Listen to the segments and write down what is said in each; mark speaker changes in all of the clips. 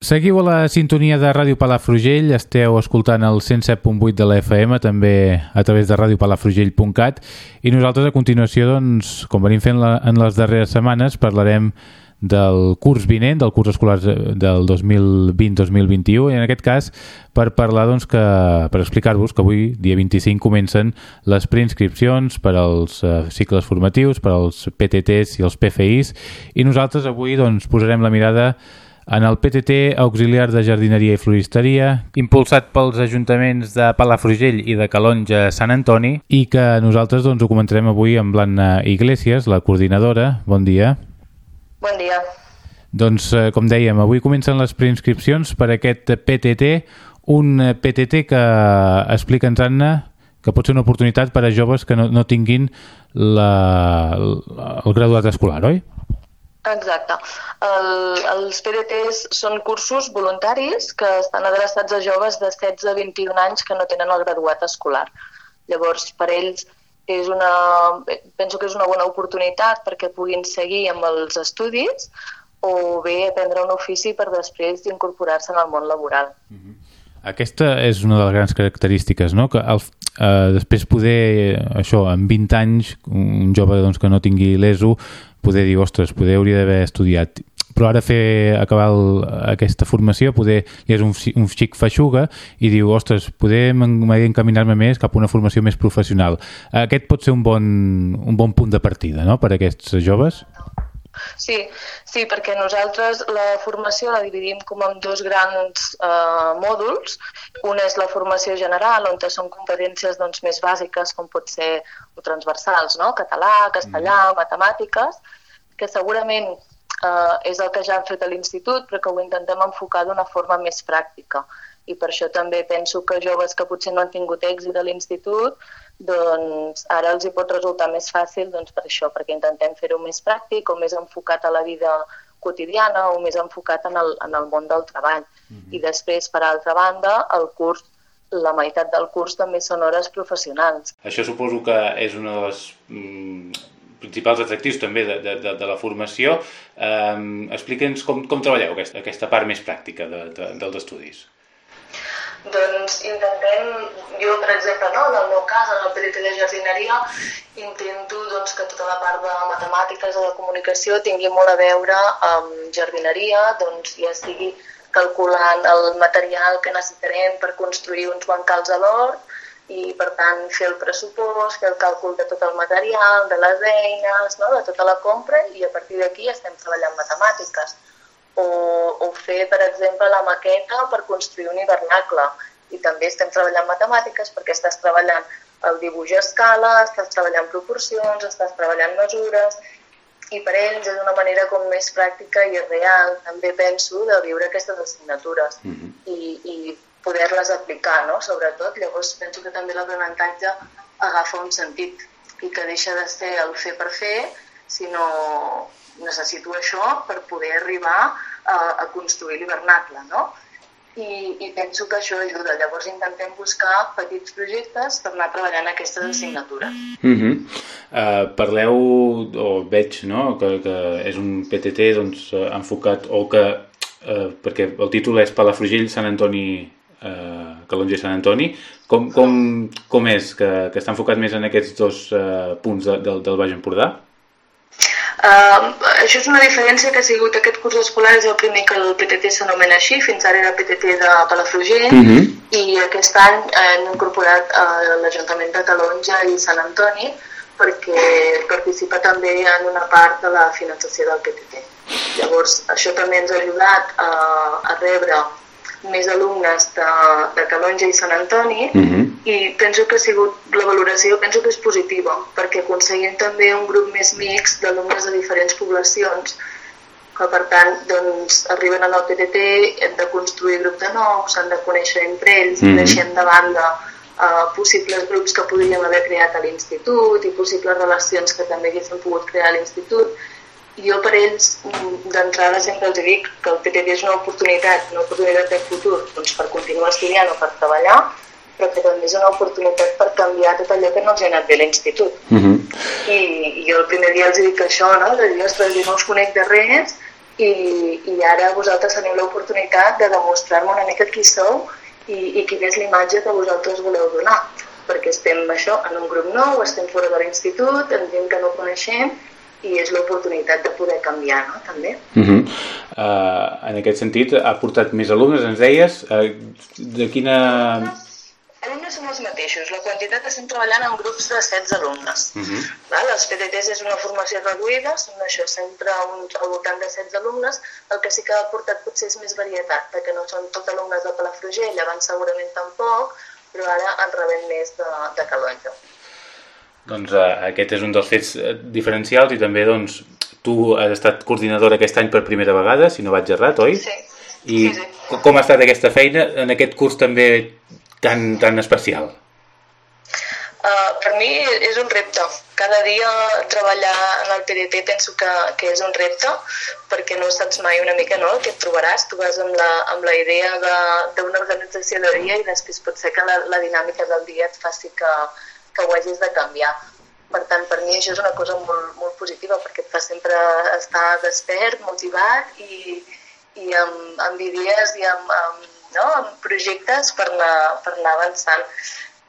Speaker 1: Seguiu a la sintonia de Ràdio Palafrugell, esteu escoltant el 107.8 de la FM, també a través de radiopalafrugell.cat i nosaltres a continuació, doncs, com venim fent la, en les darreres setmanes, parlarem del curs vinent, del curs escolar del 2020-2021 i en aquest cas per parlar doncs, que, per explicar-vos que avui, dia 25, comencen les preinscripcions per als uh, cicles formatius, per als PTTs i els PFIs i nosaltres avui doncs, posarem la mirada en el PTT auxiliar de jardineria i floristeria, impulsat pels ajuntaments de Palafrugell i de Calonja Sant Antoni, i que nosaltres doncs, ho comentarem avui amb l'Anna Iglesias, la coordinadora. Bon dia.
Speaker 2: Bon dia.
Speaker 1: Doncs, eh, com dèiem, avui comencen les preinscripcions per aquest PTT, un PTT que, explica'ns, Anna, que pot ser una oportunitat per a joves que no, no tinguin la, el graduat escolar, oi?
Speaker 2: Exacte. El, els PDTs són cursos voluntaris que estan adreçats a joves de 16 a 21 anys que no tenen el graduat escolar. Llavors, per ells és una, penso que és una bona oportunitat perquè puguin seguir amb els estudis o bé aprendre un ofici per després incorporar-se en el món laboral. Uh
Speaker 1: -huh. Aquesta és una de les grans característiques, no? que el, eh, després poder, això, en 20 anys, un jove doncs, que no tingui l'ESO, poder dir, ostres, poder hauria d'haver estudiat però ara fer acabar el, aquesta formació poder, ja és un, un xic feixuga i diu, ostres, poder encaminar-me més cap a una formació més professional. Aquest pot ser un bon, un bon punt de partida no?, per a aquests joves?
Speaker 2: Sí, sí, perquè nosaltres la formació la dividim com en dos grans eh, mòduls. Un és la formació general, on són competències doncs, més bàsiques, com pot ser o transversals, no? català, castellà, mm. matemàtiques, que segurament eh, és el que ja han fet a l'institut, però que ho intentem enfocar d'una forma més pràctica. I per això també penso que joves que potser no han tingut èxit a l'institut doncs ara els hi pot resultar més fàcil doncs, per això, perquè intentem fer-ho més pràctic o més enfocat a la vida quotidiana o més enfocat en el, en el món del treball. Mm -hmm. I després, per altra banda, el curs la meitat del curs també són hores professionals.
Speaker 1: Això suposo que és una de les mm, principals atractius també de, de, de, de la formació. Um, Explica'ns com, com treballeu aquesta, aquesta part més pràctica de, de, dels estudis.
Speaker 2: Doncs intentem, jo per exemple, no, en el meu cas, en el PDT de jardineria, intento doncs, que tota la part de matemàtiques o de comunicació tingui molt a veure amb jardineria, doncs ja sigui calculant el material que necessitarem per construir uns bancals a l'hort i per tant fer el pressupost, fer el càlcul de tot el material, de les eines, no? de tota la compra i a partir d'aquí estem treballant matemàtiques o, o fer, per exemple, la maqueta per construir un hivernacle. I també estem treballant matemàtiques perquè estàs treballant el dibuix a escala, estàs treballant proporcions, estàs treballant mesures, i per ells és una manera com més pràctica i real, també penso, de viure aquestes assignatures mm -hmm. i, i poder-les aplicar, no? sobretot. Llavors penso que també l'aprenentatge agafa un sentit i que deixa de ser el fer per fer, sinó necessito això per poder arribar a, a construir l'hivernacle, no? I, I penso que això ajuda. Llavors intentem buscar petits projectes per anar treballant aquestes assignatures.
Speaker 1: Mm -hmm. uh, parleu, o veig, no?, que, que és un PTT doncs, enfocat, o que, uh, perquè el títol és Palafrugell, Sant Antoni, uh, Calonge i Sant Antoni. Com, com, com és que, que està enfocat més en aquests dos uh, punts de, del, del Baix Empordà?
Speaker 2: Uh, això és una diferència que ha sigut aquest curs escolar és el primer que el PTT s'anomena així, fins ara era PTT de Palafrugell uh mhm. -huh. i aquest any hem incorporat uh, l'Ajuntament de Calonja i Sant Antoni perquè participa també en una part de la finançació del PTT. Llavors, això també ens ha ajudat a, a rebre més alumnes de, de Calonja i Sant Antoni uh mhm. -huh. i penso que ha sigut, la valoració penso que és positiva perquè aconseguim també un grup més mix d'alumnes de diferents poblacions que per tant doncs, arriben al PTT, hem de construir grup de nous, s'han de conèixer entre ells, mm -hmm. deixem de banda uh, possibles grups que podríem haver creat a l'institut i possibles relacions que també haguéssim pogut crear a l'institut jo per ells d'entrada sempre els dic que el PTT és una oportunitat, una oportunitat de futur doncs, per continuar estudiant o per treballar, però que també és una oportunitat per canviar tot allò que no els ha anat bé a l'institut. Uh mhm. -huh. I, I jo el primer dia els dic això, no? De dir, ostres, jo no us conec de res, i, i ara vosaltres teniu l'oportunitat de demostrar-me una mica qui sou i, i quina és l'imatge que vosaltres voleu donar perquè estem això en un grup nou, estem fora de l'institut, en gent que no coneixem i és l'oportunitat de poder canviar, no?, també.
Speaker 1: Uh -huh. uh, en aquest sentit, ha portat més alumnes, ens deies, uh, de quina...
Speaker 2: Alumnes són els mateixos. La quantitat estem treballant en grups de 16 alumnes. Uh -huh. Val? Els PTTs és una formació reduïda, són això, sempre un, al voltant de 16 alumnes. El que sí que ha portat potser és més varietat, perquè no són tots alumnes de Palafrugell, abans segurament tampoc, però ara en rebem més de, de Calonja.
Speaker 1: Doncs uh, aquest és un dels fets eh, diferencials i també doncs, tu has estat coordinadora aquest any per primera vegada, si no vaig errat, oi?
Speaker 2: Sí.
Speaker 1: I sí, sí. com ha estat aquesta feina en aquest curs també tan, tan especial?
Speaker 2: Uh, per mi és un repte. Cada dia treballar en el PDT penso que, que és un repte perquè no saps mai una mica no, el que et trobaràs. Tu vas amb la, amb la idea d'una organització de dia i després pot ser que la, la dinàmica del dia et faci que, que ho hagis de canviar. Per tant, per mi això és una cosa molt, molt positiva perquè et fa sempre estar despert, motivat i, i amb, amb idees i amb, amb, no? amb projectes per anar, per anar avançant.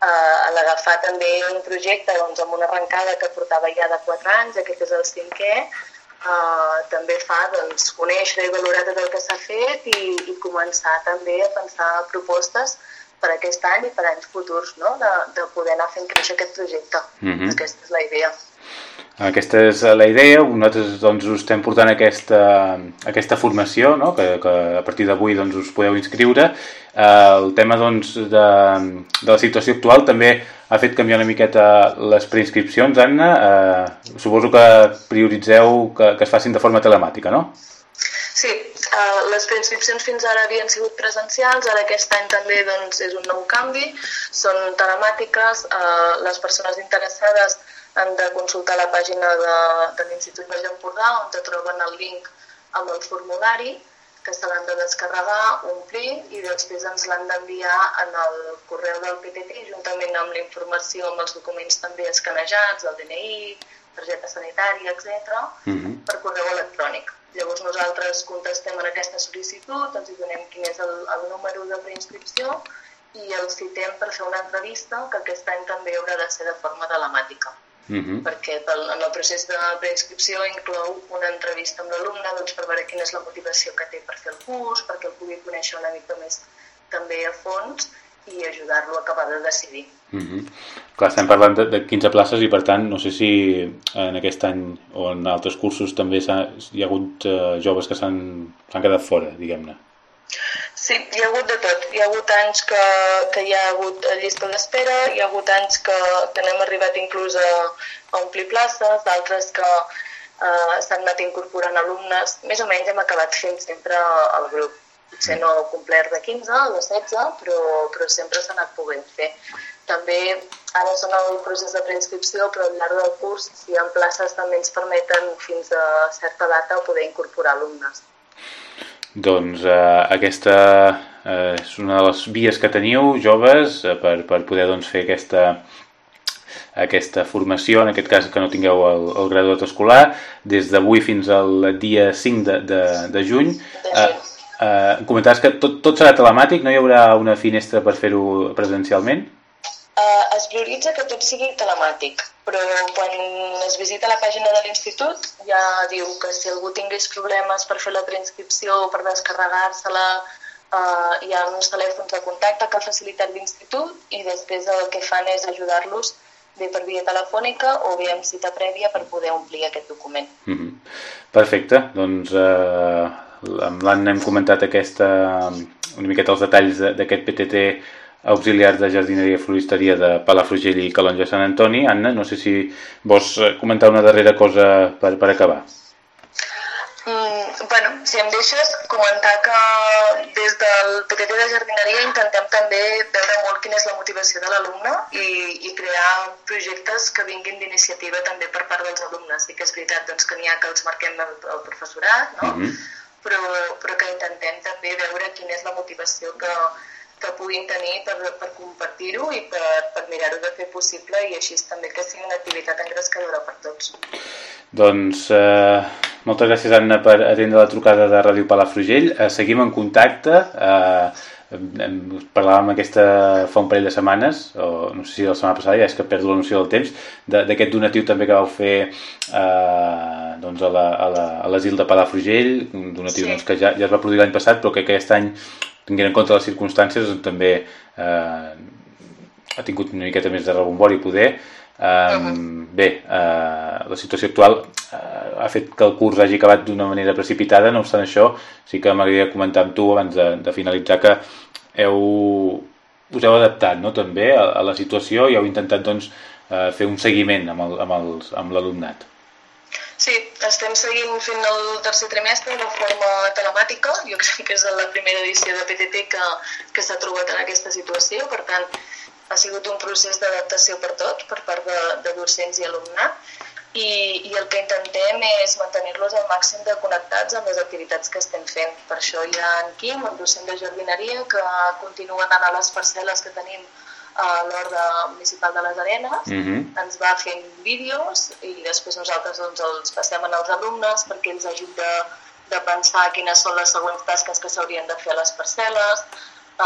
Speaker 2: Uh, a l'agafar també un projecte doncs, amb una arrencada que portava ja de 4 anys, aquest és el cinquè, uh, també fa doncs, conèixer i valorar tot el que s'ha fet i, i començar també a pensar propostes per aquest any i per anys futurs, no? de, de poder anar fent créixer aquest projecte. Mm -hmm. Aquesta és la idea.
Speaker 1: Aquesta és la idea, nosaltres doncs, us estem portant aquesta, aquesta formació, no? que, que a partir d'avui doncs, us podeu inscriure. Eh, el tema doncs, de, de la situació actual també ha fet canviar una miqueta les preinscripcions, Anna. Eh, suposo que prioritzeu que, que es facin de forma telemàtica, no?
Speaker 2: Sí, uh, les preinscripcions fins ara havien sigut presencials, ara aquest any també doncs, és un nou canvi, són telemàtiques, uh, les persones interessades han de consultar la pàgina de, de l'Institut Baix d'Empordà on te troben el link amb el formulari que se l'han de descarregar, omplir i després ens l'han d'enviar en el correu del PTT juntament amb la informació, amb els documents també escanejats, el DNI, targeta sanitària, etc., mm -hmm. per correu electrònic. Llavors nosaltres contestem en aquesta sol·licitud, ens hi donem quin és el, el número de preinscripció i el citem per fer una entrevista que aquest any també haurà de ser de forma telemàtica. Uh mhm. -huh. perquè pel, en el procés de preinscripció inclou una entrevista amb l'alumne doncs, per veure quina és la motivació que té per fer el curs, perquè el pugui conèixer una mica més també a fons i ajudar-lo a acabar de decidir.
Speaker 1: Mhm. -huh. Clar, estem parlant de, de 15 places i per tant no sé si en aquest any o en altres cursos també ha, hi ha hagut uh, joves que s'han quedat fora, diguem-ne.
Speaker 2: Sí, hi ha hagut de tot. Hi ha hagut anys que, que hi ha hagut llista d'espera, hi ha hagut anys que, que n'hem arribat inclús a, a omplir places, d'altres que uh, s'han anat incorporant alumnes. Més o menys hem acabat fent sempre el grup potser no complert de 15 o de 16, però, però sempre s'ha anat podent fer. També ara són el procés de preinscripció, però al llarg del curs, si hi ha places, també ens permeten fins a certa data poder incorporar alumnes.
Speaker 1: Doncs eh, aquesta eh, és una de les vies que teniu, joves, eh, per, per poder doncs, fer aquesta, aquesta formació, en aquest cas que no tingueu el, el graduat escolar, des d'avui fins al dia 5 de, de, de juny. De juny. Eh, Eh, comentaves que tot, tot serà telemàtic, no hi haurà una finestra per fer-ho presencialment?
Speaker 2: Uh, es prioritza que tot sigui telemàtic, però quan es visita la pàgina de l'institut ja diu que si algú tingués problemes per fer la transcripció o per descarregar-se-la, uh, hi ha uns telèfons de contacte que ha facilitat l'institut i després el que fan és ajudar-los bé per via telefònica o bé amb cita prèvia per poder omplir aquest document. Mm -hmm.
Speaker 1: Perfecte, doncs eh, amb l'Anna hem comentat aquesta, una miqueta els detalls d'aquest PTT auxiliar de jardineria i floristeria de Palafrugell i Calonja Sant Antoni. Anna, no sé si vols comentar una darrera cosa per, per acabar.
Speaker 2: Mm, bueno, si em deixes comentar que des del PTT de jardineria intentem també veure molt quina és la motivació de l'alumne i, i crear projectes que vinguin d'iniciativa també per part dels alumnes. Sí que és veritat doncs, que n'hi ha que els marquem el, el professorat, no? Mm -hmm però, però que intentem també veure quina és la motivació que, que puguin tenir per, per compartir-ho i per, per mirar-ho de fer possible i així també que sigui una activitat engrescadora per tots.
Speaker 1: Doncs eh, Moltes gràcies, Anna, per atendre la trucada de Ràdio Palafrugell. Eh, seguim en contacte. Eh, parlàvem aquesta fa un parell de setmanes, o no sé si la setmana passada, ja és que perdo la noció del temps, d'aquest donatiu també que vau fer eh, doncs a l'asil la, de Palafrugell, un donatiu sí. doncs, que ja, ja es va produir l'any passat, però que aquest any, tinguent en compte les circumstàncies, doncs, també eh, ha tingut una miqueta més de rebombori poder. Um, bé, uh, la situació actual uh, ha fet que el curs hagi acabat d'una manera precipitada, no obstant això, sí que m'agradaria comentar amb tu abans de, de finalitzar que heu, us heu adaptat no, també a, a la situació i heu intentat doncs, uh, fer un seguiment amb, el, amb, amb l'alumnat.
Speaker 2: Sí, estem seguint fent el tercer trimestre de forma telemàtica. Jo crec que és la primera edició de PTT que, que s'ha trobat en aquesta situació, per tant, ha sigut un procés d'adaptació per tots, per part de, de docents i alumnat, i, i el que intentem és mantenir-los al màxim de connectats amb les activitats que estem fent. Per això hi ha en Quim, el docent de jardineria, que continua anant a les parcel·les que tenim a l'Horda Municipal de les Arenes, uh mhm. -huh. ens va fent vídeos i després nosaltres doncs, els passem als alumnes perquè ells ajuden de, de pensar quines són les següents tasques que s'haurien de fer a les parcel·les,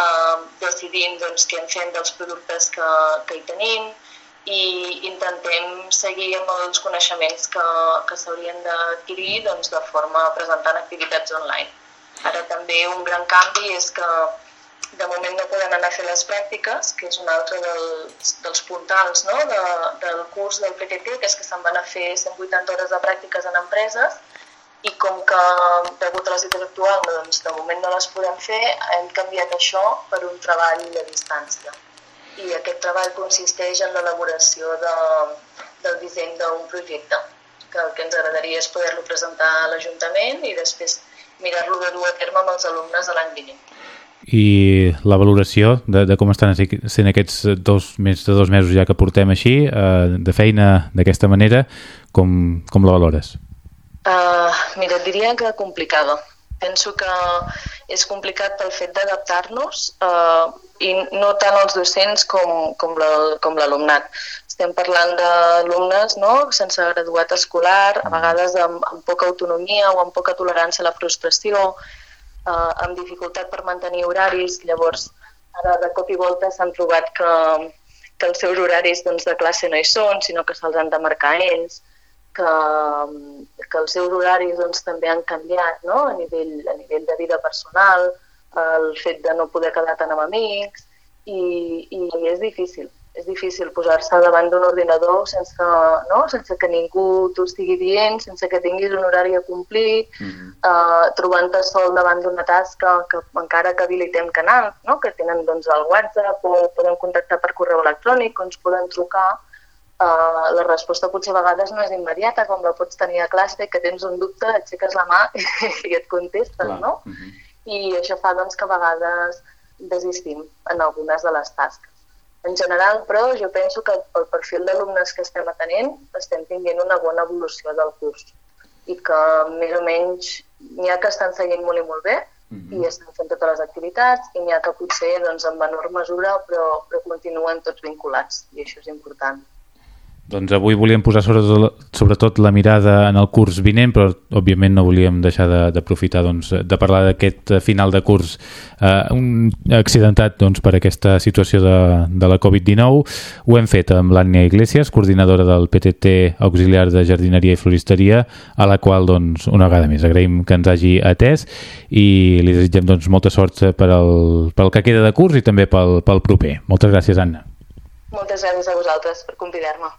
Speaker 2: eh, decidint doncs, què en fem dels productes que, que hi tenim i intentem seguir amb els coneixements que, que s'haurien d'adquirir doncs, de forma presentant activitats online. Ara també un gran canvi és que de moment no poden anar a fer les pràctiques, que és un altre dels, dels puntals no? de, del curs del PTT, que és que se'n van a fer 180 hores de pràctiques en empreses i com que degut a la situació actual doncs, de moment no les podem fer, hem canviat això per un treball a distància. I aquest treball consisteix en l'elaboració de, del disseny d'un projecte, que el que ens agradaria és poder-lo presentar a l'Ajuntament i després mirar-lo de dur a terme amb els alumnes de l'any vinent.
Speaker 1: I la valoració de, de com estan sent aquests dos, més de dos mesos ja que portem així, eh, de feina d'aquesta manera, com, com la valores?
Speaker 2: Uh, mira, diria que complicada. Penso que és complicat pel fet d'adaptar-nos uh, i no tant els docents com, com l'alumnat. Estem parlant d'alumnes no? sense graduat escolar, a vegades amb, amb poca autonomia o amb poca tolerància a la frustració, uh, amb dificultat per mantenir horaris. Llavors, ara de cop i volta s'han trobat que, que els seus horaris doncs, de classe no hi són, sinó que se'ls han de marcar ells que, que els seus horaris doncs, també han canviat no? a, nivell, a nivell de vida personal, el fet de no poder quedar tant amb amics, i, i és difícil. És difícil posar-se davant d'un ordinador sense, no? sense que ningú t'ho estigui dient, sense que tinguis un horari a complir, mm -hmm. uh, trobant-te sol davant d'una tasca que encara que habilitem canals, no? que tenen doncs, el WhatsApp o poden contactar per correu electrònic o ens poden trucar, Uh, la resposta potser a vegades no és immediata, com la pots tenir a classe, que tens un dubte, aixeques la mà i et contesten, Clar. no? Mhm. -huh. I això fa doncs, que a vegades desistim en algunes de les tasques. En general, però, jo penso que el perfil d'alumnes que estem atenent estem tinguent una bona evolució del curs i que més o menys n'hi ha que estan seguint molt i molt bé mhm. -huh. i estan fent totes les activitats i n'hi ha que potser doncs, en menor mesura però, però continuen tots vinculats i això és important.
Speaker 1: Doncs avui volíem posar sobretot, sobretot la mirada en el curs vinent, però òbviament no volíem deixar d'aprofitar de, doncs, de parlar d'aquest final de curs eh, un accidentat doncs, per aquesta situació de, de la Covid-19. Ho hem fet amb l'Ània Iglesias, coordinadora del PTT auxiliar de jardineria i floristeria, a la qual doncs, una vegada més agraïm que ens hagi atès i li desitgem doncs, molta sort per al, pel que queda de curs i també pel, pel proper. Moltes gràcies, Anna.
Speaker 2: Moltes gràcies a vosaltres per convidar-me.